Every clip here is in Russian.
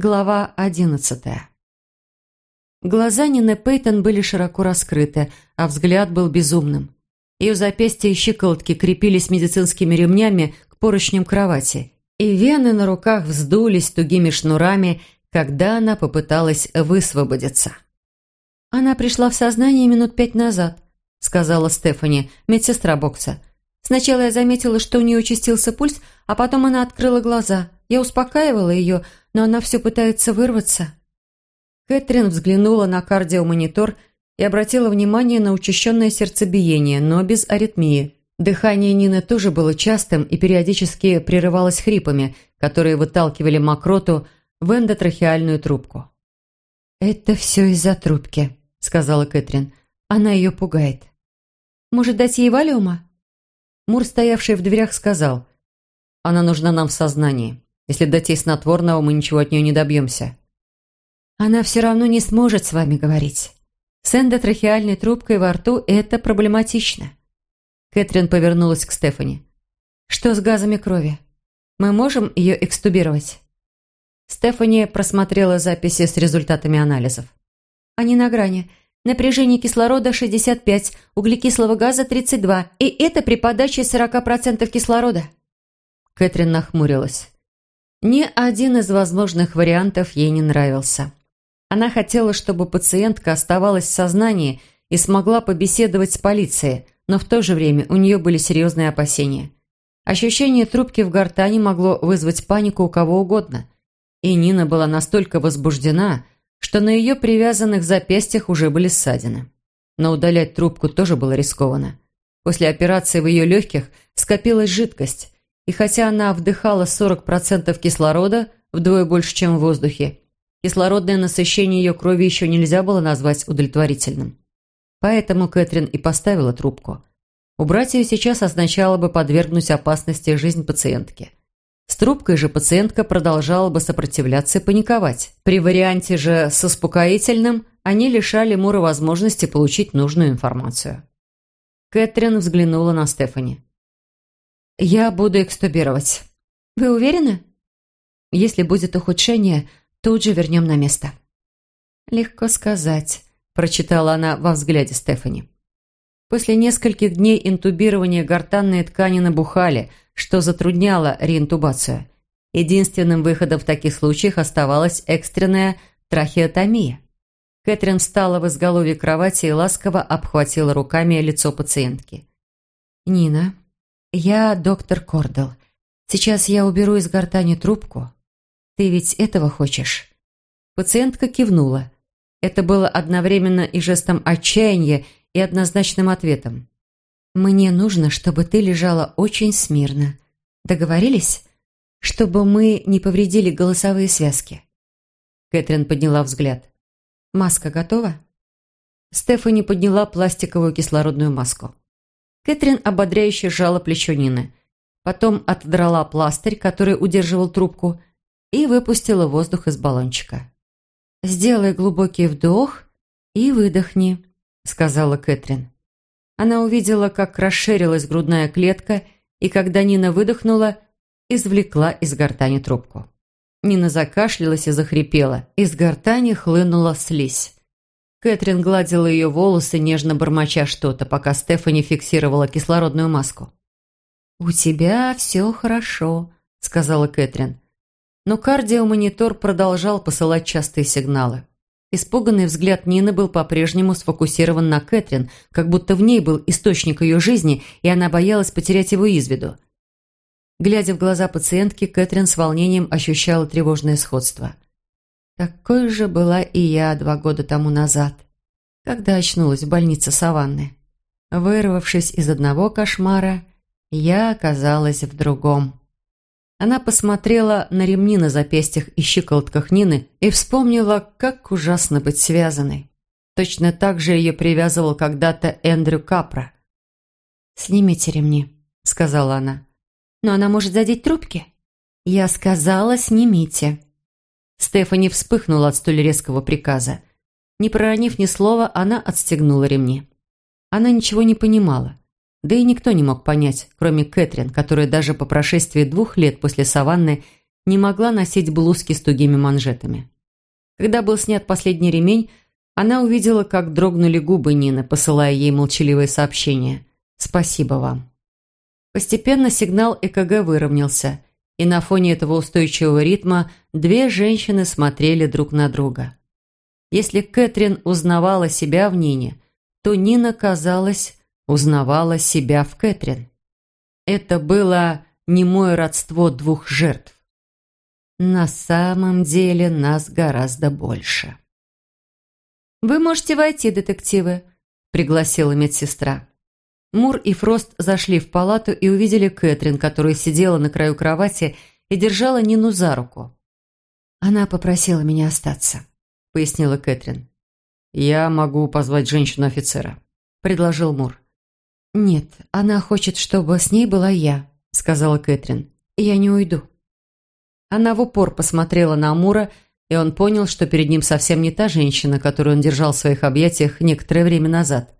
Глава одиннадцатая. Глаза Нины Пейтон были широко раскрыты, а взгляд был безумным. Ее запястья и щиколотки крепились медицинскими ремнями к поручням кровати, и вены на руках вздулись тугими шнурами, когда она попыталась высвободиться. «Она пришла в сознание минут пять назад», — сказала Стефани, медсестра бокса. «Сначала я заметила, что у нее участился пульс, а потом она открыла глаза. Я успокаивала ее, но она все пытается вырваться». Кэтрин взглянула на кардиомонитор и обратила внимание на учащенное сердцебиение, но без аритмии. Дыхание Нины тоже было частым и периодически прерывалось хрипами, которые выталкивали мокроту в эндотрахеальную трубку. «Это все из-за трубки», — сказала Кэтрин. «Она ее пугает». «Может, дать ей валиума?» Мур, стоявший в дверях, сказал. «Она нужна нам в сознании. Если дать ей снотворного, мы ничего от нее не добьемся». Она все равно не сможет с вами говорить. С эндотрахеальной трубкой во рту это проблематично. Кэтрин повернулась к Стефани. Что с газами крови? Мы можем ее экстубировать? Стефани просмотрела записи с результатами анализов. Они на грани. Напряжение кислорода 65, углекислого газа 32, и это при подаче 40% кислорода. Кэтрин нахмурилась. Ни один из возможных вариантов ей не нравился. Она хотела, чтобы пациентка оставалась в сознании и смогла побеседовать с полицией, но в то же время у нее были серьезные опасения. Ощущение трубки в гортани могло вызвать панику у кого угодно. И Нина была настолько возбуждена, что на ее привязанных запястьях уже были ссадины. Но удалять трубку тоже было рискованно. После операции в ее легких скопилась жидкость, и хотя она вдыхала 40% кислорода, вдвое больше, чем в воздухе, Кислородное насыщение ее крови еще нельзя было назвать удовлетворительным. Поэтому Кэтрин и поставила трубку. Убрать ее сейчас означало бы подвергнуть опасности жизнь пациентки. С трубкой же пациентка продолжала бы сопротивляться и паниковать. При варианте же с успокоительным они лишали Мура возможности получить нужную информацию. Кэтрин взглянула на Стефани. «Я буду экстубировать. Вы уверены?» «Если будет ухудшение, Тут же вернем на место». «Легко сказать», – прочитала она во взгляде Стефани. После нескольких дней интубирования гортанные ткани набухали, что затрудняло реинтубацию. Единственным выходом в таких случаях оставалась экстренная трахеотомия. Кэтрин встала в изголовье кровати и ласково обхватила руками лицо пациентки. «Нина, я доктор Кордел. Сейчас я уберу из гортани трубку, ты ведь этого хочешь?» Пациентка кивнула. Это было одновременно и жестом отчаяния, и однозначным ответом. «Мне нужно, чтобы ты лежала очень смирно. Договорились? Чтобы мы не повредили голосовые связки». Кэтрин подняла взгляд. «Маска готова?» Стефани подняла пластиковую кислородную маску. Кэтрин ободряюще сжала плечо Нины. Потом отдрала пластырь, который удерживал трубку, и выпустила воздух из баллончика. «Сделай глубокий вдох и выдохни», — сказала Кэтрин. Она увидела, как расширилась грудная клетка, и когда Нина выдохнула, извлекла из гортани трубку. Нина закашлялась и захрипела. Из гортани хлынула слизь. Кэтрин гладила ее волосы, нежно бормоча что-то, пока Стефани фиксировала кислородную маску. «У тебя все хорошо», — сказала Кэтрин. Но кардиомонитор продолжал посылать частые сигналы. Испуганный взгляд Нины был по-прежнему сфокусирован на Кэтрин, как будто в ней был источник ее жизни, и она боялась потерять его из виду. Глядя в глаза пациентки, Кэтрин с волнением ощущала тревожное сходство. Такой же была и я два года тому назад, когда очнулась в больнице Саванны. Вырвавшись из одного кошмара, я оказалась в другом. Она посмотрела на ремни на запястьях и щиколотках Нины и вспомнила, как ужасно быть связанной. Точно так же ее привязывал когда-то Эндрю Капра. «Снимите ремни», — сказала она. «Но она может задеть трубки». «Я сказала, снимите». Стефани вспыхнула от столь резкого приказа. Не проронив ни слова, она отстегнула ремни. Она ничего не понимала. Да и никто не мог понять, кроме Кэтрин, которая даже по прошествии двух лет после саванны не могла носить блузки с тугими манжетами. Когда был снят последний ремень, она увидела, как дрогнули губы Нины, посылая ей молчаливое сообщение. «Спасибо вам». Постепенно сигнал ЭКГ выровнялся, и на фоне этого устойчивого ритма две женщины смотрели друг на друга. Если Кэтрин узнавала себя в Нине, то Нина, казалось, узнавала себя в Кэтрин. Это было немое родство двух жертв. На самом деле нас гораздо больше. «Вы можете войти, детективы», – пригласила медсестра. Мур и Фрост зашли в палату и увидели Кэтрин, которая сидела на краю кровати и держала Нину за руку. «Она попросила меня остаться», – пояснила Кэтрин. «Я могу позвать женщину-офицера», – предложил Мур. «Нет, она хочет, чтобы с ней была я», – сказала Кэтрин. «Я не уйду». Она в упор посмотрела на Мура и он понял, что перед ним совсем не та женщина, которую он держал в своих объятиях некоторое время назад.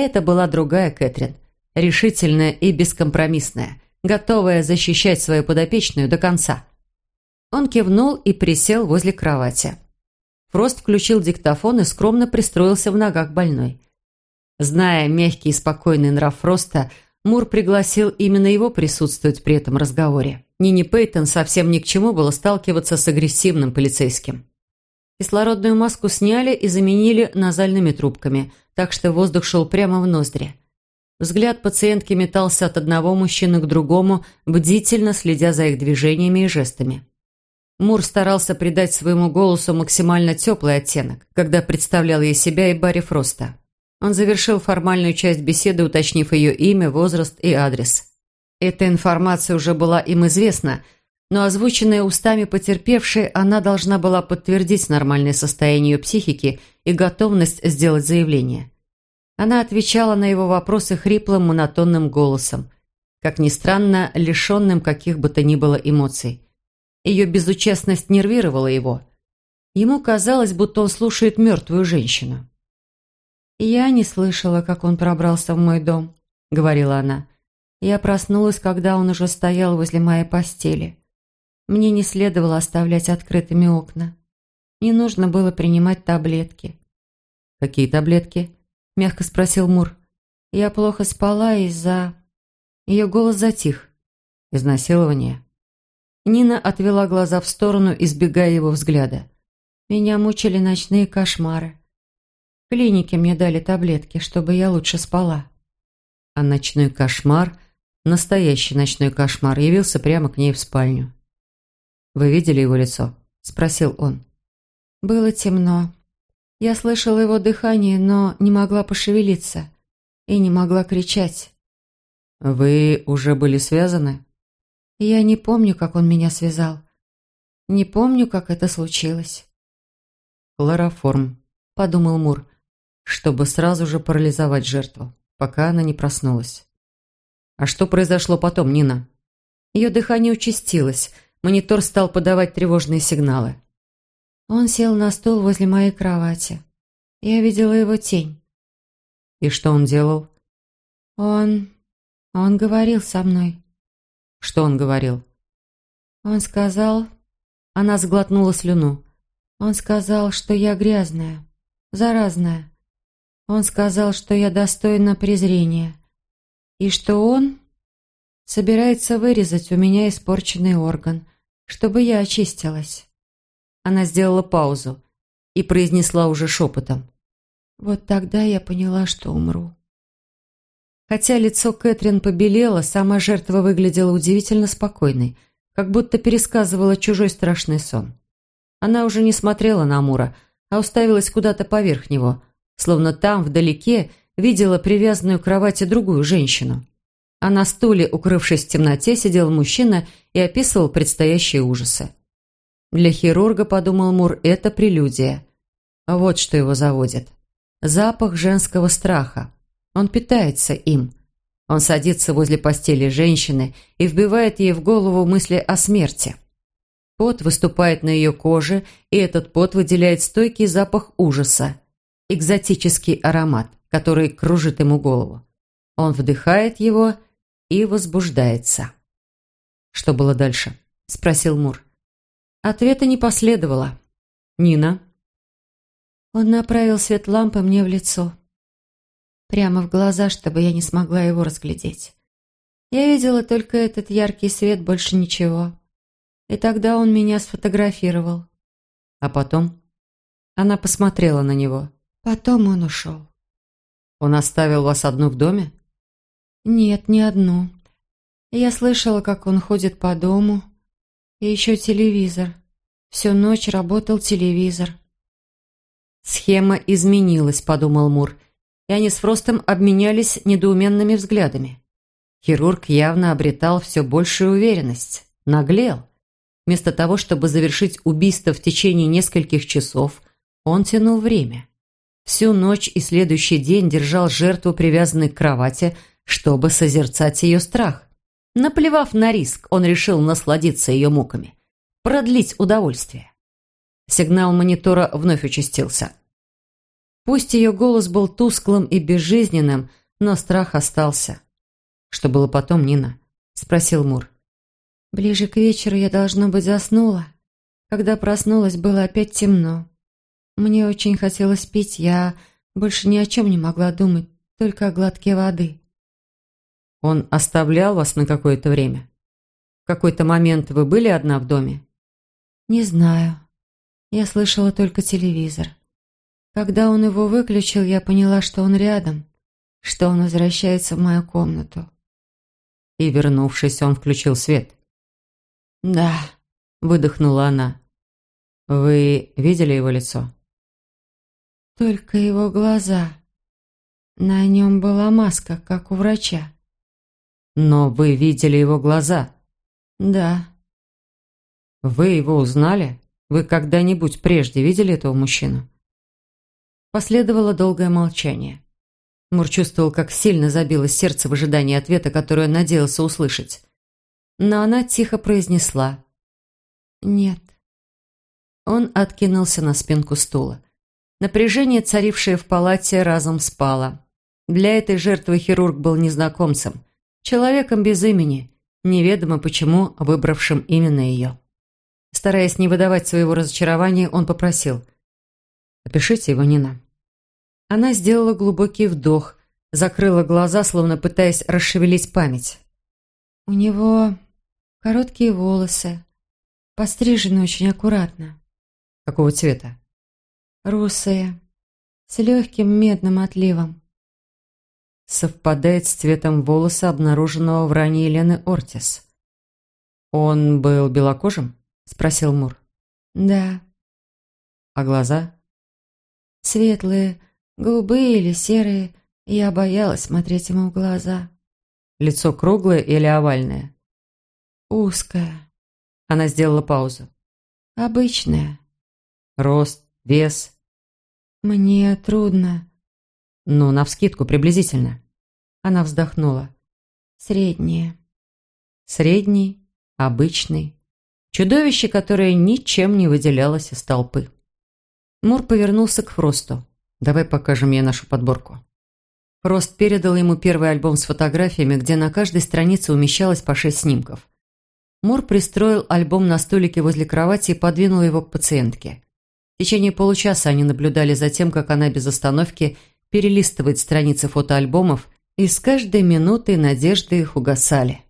Это была другая Кэтрин, решительная и бескомпромиссная, готовая защищать свою подопечную до конца. Он кивнул и присел возле кровати. Фрост включил диктофон и скромно пристроился в ногах больной. Зная мягкий и спокойный нрав Фроста, Мур пригласил именно его присутствовать при этом разговоре. Нине Пейтон совсем ни к чему было сталкиваться с агрессивным полицейским. Кислородную маску сняли и заменили назальными трубками, так что воздух шел прямо в ноздри. Взгляд пациентки метался от одного мужчины к другому, бдительно следя за их движениями и жестами. Мур старался придать своему голосу максимально теплый оттенок, когда представлял ей себя и Барри Фроста. Он завершил формальную часть беседы, уточнив ее имя, возраст и адрес. Эта информация уже была им известна, но озвученная устами потерпевшей, она должна была подтвердить нормальное состояние ее психики и готовность сделать заявление. Она отвечала на его вопросы хриплым, монотонным голосом, как ни странно, лишенным каких бы то ни было эмоций. Ее безучастность нервировала его. Ему казалось, будто он слушает мертвую женщину. «Я не слышала, как он пробрался в мой дом», — говорила она. «Я проснулась, когда он уже стоял возле моей постели. Мне не следовало оставлять открытыми окна. Не нужно было принимать таблетки». «Какие таблетки?» — мягко спросил Мур. «Я плохо спала из-за...» Ее голос затих. «Изнасилование?» Нина отвела глаза в сторону, избегая его взгляда. «Меня мучили ночные кошмары. В клинике мне дали таблетки, чтобы я лучше спала. А ночной кошмар, настоящий ночной кошмар, явился прямо к ней в спальню. «Вы видели его лицо?» – спросил он. «Было темно. Я слышала его дыхание, но не могла пошевелиться и не могла кричать». «Вы уже были связаны?» «Я не помню, как он меня связал. Не помню, как это случилось». «Хлороформ», – подумал Мур чтобы сразу же парализовать жертву, пока она не проснулась. А что произошло потом, Нина? Ее дыхание участилось, монитор стал подавать тревожные сигналы. Он сел на стул возле моей кровати. Я видела его тень. И что он делал? Он... он говорил со мной. Что он говорил? Он сказал... Она сглотнула слюну. Он сказал, что я грязная, заразная. Он сказал, что я достойна презрения, и что он собирается вырезать у меня испорченный орган, чтобы я очистилась. Она сделала паузу и произнесла уже шепотом. Вот тогда я поняла, что умру. Хотя лицо Кэтрин побелело, сама жертва выглядела удивительно спокойной, как будто пересказывала чужой страшный сон. Она уже не смотрела на Амура, а уставилась куда-то поверх него – словно там, вдалеке, видела привязанную к кровати другую женщину. А на стуле, укрывшись в темноте, сидел мужчина и описывал предстоящие ужасы. Для хирурга, подумал Мур, это прелюдия. Вот что его заводит. Запах женского страха. Он питается им. Он садится возле постели женщины и вбивает ей в голову мысли о смерти. Пот выступает на ее коже, и этот пот выделяет стойкий запах ужаса экзотический аромат, который кружит ему голову. Он вдыхает его и возбуждается. «Что было дальше?» – спросил Мур. Ответа не последовало. «Нина?» Он направил свет лампы мне в лицо. Прямо в глаза, чтобы я не смогла его разглядеть. Я видела только этот яркий свет, больше ничего. И тогда он меня сфотографировал. А потом? Она посмотрела на него. Потом он ушел. Он оставил вас одну в доме? Нет, не одну. Я слышала, как он ходит по дому. И еще телевизор. Всю ночь работал телевизор. «Схема изменилась», — подумал Мур, и они с Фростом обменялись недоуменными взглядами. Хирург явно обретал все большую уверенность, наглел. Вместо того, чтобы завершить убийство в течение нескольких часов, он тянул время. Всю ночь и следующий день держал жертву, привязанной к кровати, чтобы созерцать ее страх. Наплевав на риск, он решил насладиться ее муками. Продлить удовольствие. Сигнал монитора вновь участился. Пусть ее голос был тусклым и безжизненным, но страх остался. «Что было потом, Нина?» – спросил Мур. «Ближе к вечеру я, должно быть, заснула. Когда проснулась, было опять темно. Мне очень хотелось пить, я больше ни о чем не могла думать, только о глотке воды. Он оставлял вас на какое-то время? В какой-то момент вы были одна в доме? Не знаю. Я слышала только телевизор. Когда он его выключил, я поняла, что он рядом, что он возвращается в мою комнату. И, вернувшись, он включил свет. «Да», — выдохнула она. «Вы видели его лицо?» «Только его глаза. На нем была маска, как у врача». «Но вы видели его глаза?» «Да». «Вы его узнали? Вы когда-нибудь прежде видели этого мужчину?» Последовало долгое молчание. Мур чувствовал, как сильно забилось сердце в ожидании ответа, который он надеялся услышать. Но она тихо произнесла «Нет». Он откинулся на спинку стула. Напряжение, царившее в палате, разом спало. Для этой жертвы хирург был незнакомцем. Человеком без имени, неведомо почему выбравшим именно ее. Стараясь не выдавать своего разочарования, он попросил «Опишите его, Нина». Она сделала глубокий вдох, закрыла глаза, словно пытаясь расшевелить память. «У него короткие волосы, пострижены очень аккуратно». «Какого цвета?» «Русые, с легким медным отливом совпадает с цветом волоса, обнаруженного в ране Елены Ортис. «Он был белокожим?» – спросил Мур. «Да». «А глаза?» «Светлые, голубые или серые. Я боялась смотреть ему в глаза». «Лицо круглое или овальное?» «Узкое». Она сделала паузу. «Обычное». «Рост, вес?» «Мне трудно. «Ну, навскидку, приблизительно». Она вздохнула. «Среднее». «Средний, обычный. Чудовище, которое ничем не выделялось из толпы». Мур повернулся к Фросту. «Давай покажем ей нашу подборку». Фрост передал ему первый альбом с фотографиями, где на каждой странице умещалось по шесть снимков. Мур пристроил альбом на столике возле кровати и подвинул его к пациентке. В течение получаса они наблюдали за тем, как она без остановки перелистывать страницы фотоальбомов, и с каждой минутой надежды их угасали.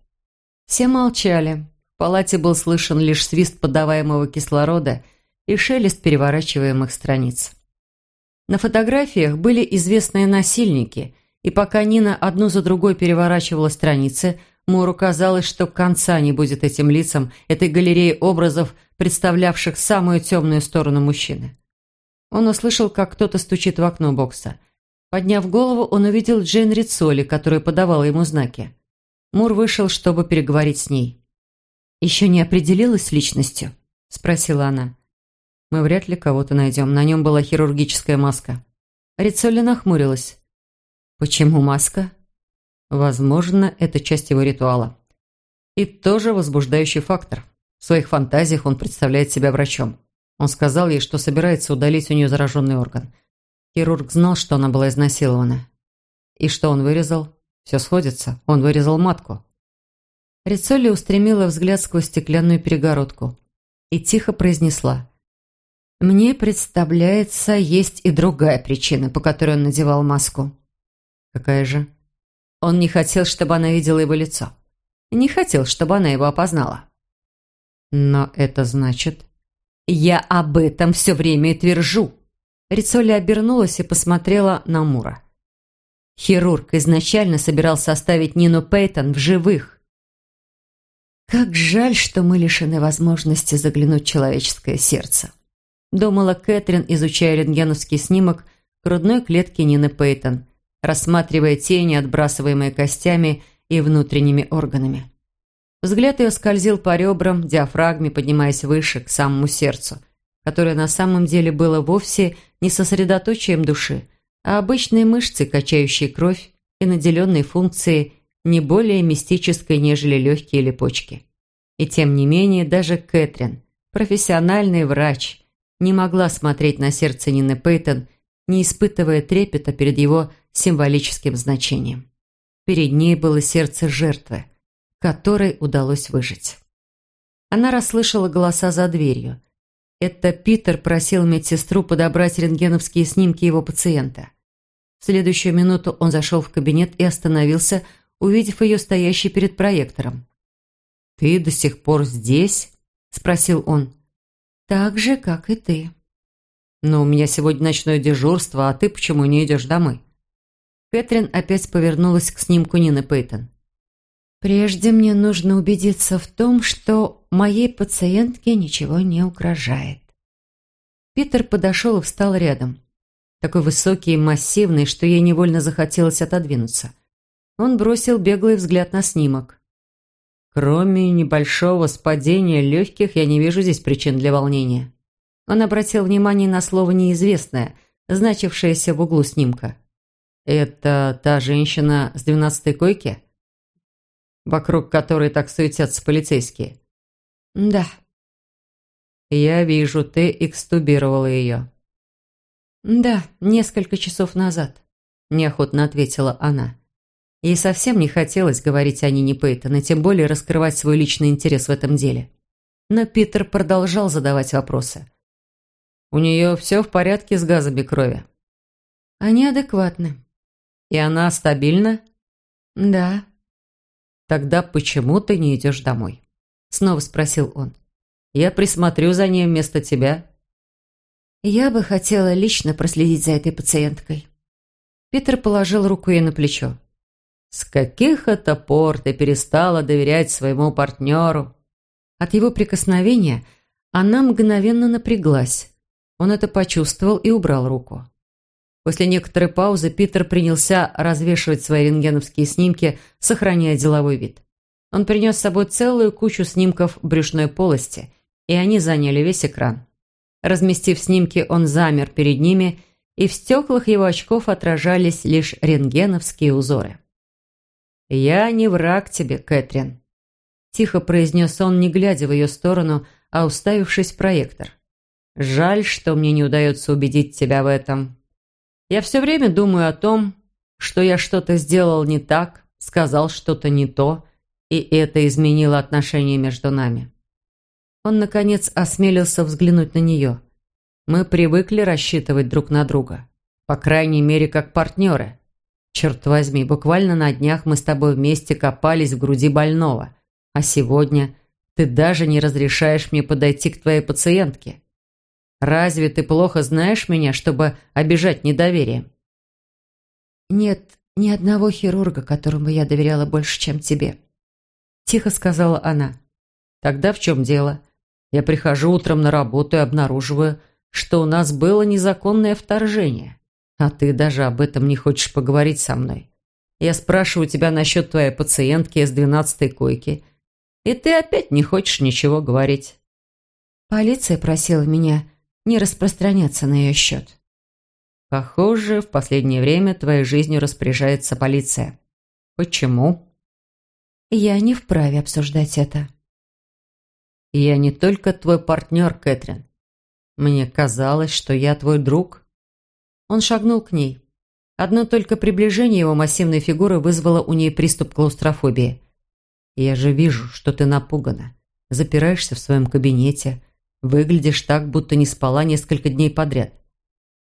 Все молчали. В палате был слышен лишь свист подаваемого кислорода и шелест переворачиваемых страниц. На фотографиях были известные насильники, и пока Нина одну за другой переворачивала страницы, Муру казалось, что конца не будет этим лицам, этой галереи образов, представлявших самую темную сторону мужчины. Он услышал, как кто-то стучит в окно бокса – Подняв голову, он увидел Джейн Рицоли, которая подавала ему знаки. Мур вышел, чтобы переговорить с ней. «Еще не определилась с личностью?» – спросила она. «Мы вряд ли кого-то найдем. На нем была хирургическая маска». Рицоли нахмурилась. «Почему маска?» «Возможно, это часть его ритуала. И тоже возбуждающий фактор. В своих фантазиях он представляет себя врачом. Он сказал ей, что собирается удалить у нее зараженный орган. Хирург знал, что она была изнасилована. И что он вырезал? Все сходится. Он вырезал матку. Рицолли устремила взгляд сквозь стеклянную перегородку. и тихо произнесла. «Мне представляется, есть и другая причина, по которой он надевал маску». «Какая же?» Он не хотел, чтобы она видела его лицо. Не хотел, чтобы она его опознала. «Но это значит...» «Я об этом все время и твержу!» Рицоли обернулась и посмотрела на Мура. Хирург изначально собирался оставить Нину Пейтон в живых. «Как жаль, что мы лишены возможности заглянуть в человеческое сердце», думала Кэтрин, изучая рентгеновский снимок грудной клетки Нины Пейтон, рассматривая тени, отбрасываемые костями и внутренними органами. Взгляд ее скользил по ребрам, диафрагме, поднимаясь выше, к самому сердцу, которое на самом деле было вовсе не сосредоточием души, а обычной мышцей, качающей кровь и наделенной функцией не более мистической, нежели легкие или почки. И тем не менее, даже Кэтрин, профессиональный врач, не могла смотреть на сердце Нины Пейтон, не испытывая трепета перед его символическим значением. Перед ней было сердце жертвы, которой удалось выжить. Она расслышала голоса за дверью. Это Питер просил медсестру подобрать рентгеновские снимки его пациента. В следующую минуту он зашел в кабинет и остановился, увидев ее стоящей перед проектором. «Ты до сих пор здесь?» – спросил он. «Так же, как и ты». «Но у меня сегодня ночное дежурство, а ты почему не идешь домой?» Кэтрин опять повернулась к снимку Нины Пейтон. Прежде мне нужно убедиться в том, что моей пациентке ничего не угрожает. Питер подошел и встал рядом. Такой высокий и массивный, что ей невольно захотелось отодвинуться. Он бросил беглый взгляд на снимок. Кроме небольшого спадения легких, я не вижу здесь причин для волнения. Он обратил внимание на слово «неизвестное», значившееся в углу снимка. «Это та женщина с двенадцатой койки?» Вокруг которой так суетятся полицейские?» «Да». «Я вижу, ты экстубировала ее». «Да, несколько часов назад», – неохотно ответила она. Ей совсем не хотелось говорить о Нине Пейтон, и тем более раскрывать свой личный интерес в этом деле. Но Питер продолжал задавать вопросы. «У нее все в порядке с газами крови?» «Они адекватны». «И она стабильна?» «Да». «Тогда почему ты не идешь домой?» Снова спросил он. «Я присмотрю за ней вместо тебя». «Я бы хотела лично проследить за этой пациенткой». Питер положил руку ей на плечо. «С каких это пор ты перестала доверять своему партнеру?» От его прикосновения она мгновенно напряглась. Он это почувствовал и убрал руку. После некоторой паузы Питер принялся развешивать свои рентгеновские снимки, сохраняя деловой вид. Он принес с собой целую кучу снимков брюшной полости, и они заняли весь экран. Разместив снимки, он замер перед ними, и в стеклах его очков отражались лишь рентгеновские узоры. «Я не враг тебе, Кэтрин», – тихо произнес он, не глядя в ее сторону, а уставившись в проектор. «Жаль, что мне не удается убедить тебя в этом. Я все время думаю о том, что я что-то сделал не так, сказал что-то не то, и это изменило отношения между нами. Он, наконец, осмелился взглянуть на нее. Мы привыкли рассчитывать друг на друга. По крайней мере, как партнеры. Черт возьми, буквально на днях мы с тобой вместе копались в груди больного. А сегодня ты даже не разрешаешь мне подойти к твоей пациентке. Разве ты плохо знаешь меня, чтобы обижать недоверием?» «Нет ни одного хирурга, которому я доверяла больше, чем тебе», – тихо сказала она. «Тогда в чем дело? Я прихожу утром на работу и обнаруживаю, что у нас было незаконное вторжение, а ты даже об этом не хочешь поговорить со мной. Я спрашиваю тебя насчет твоей пациентки с двенадцатой койки, и ты опять не хочешь ничего говорить». «Полиция просила меня не распространяться на ее счет. Похоже, в последнее время твоей жизнью распоряжается полиция. Почему? Я не вправе обсуждать это. Я не только твой партнер, Кэтрин. Мне казалось, что я твой друг. Он шагнул к ней. Одно только приближение его массивной фигуры вызвало у нее приступ клаустрофобии. Я же вижу, что ты напугана. Запираешься в своем кабинете, Выглядишь так, будто не спала несколько дней подряд.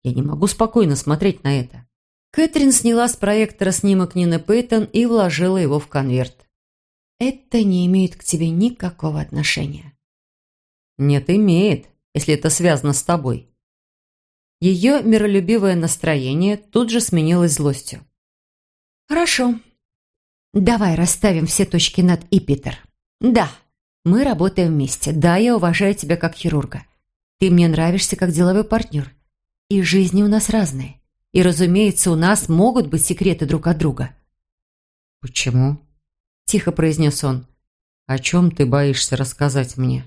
Я не могу спокойно смотреть на это». Кэтрин сняла с проектора снимок Нины Пейтон и вложила его в конверт. «Это не имеет к тебе никакого отношения». «Нет, имеет, если это связано с тобой». Ее миролюбивое настроение тут же сменилось злостью. «Хорошо. Давай расставим все точки над «и», Питер. Да, мы работаем вместе. Да, я уважаю тебя как хирурга. Ты мне нравишься как деловой партнер. И жизни у нас разные. И, разумеется, у нас могут быть секреты друг от друга». «Почему?» – тихо произнес он. «О чем ты боишься рассказать мне?»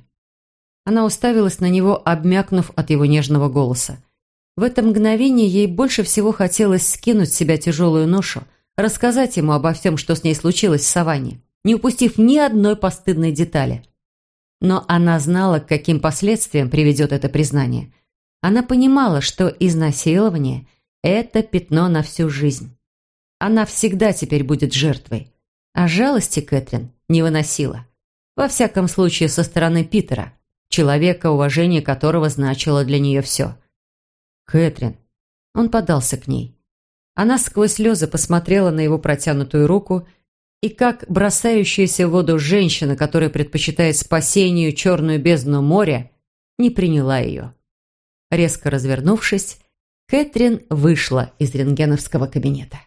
Она уставилась на него, обмякнув от его нежного голоса. В это мгновение ей больше всего хотелось скинуть с себя тяжелую ношу, рассказать ему обо всем, что с ней случилось в саванне, не упустив ни одной постыдной детали. Но она знала, к каким последствиям приведет это признание. Она понимала, что изнасилование – это пятно на всю жизнь. Она всегда теперь будет жертвой. А жалости Кэтрин не выносила. Во всяком случае, со стороны Питера, человека, уважение которого значило для нее все. «Кэтрин». Он подался к ней. Она сквозь слезы посмотрела на его протянутую руку и как бросающаяся в воду женщина, которая предпочитает спасению черную бездну моря, не приняла ее. Резко развернувшись, Кэтрин вышла из рентгеновского кабинета.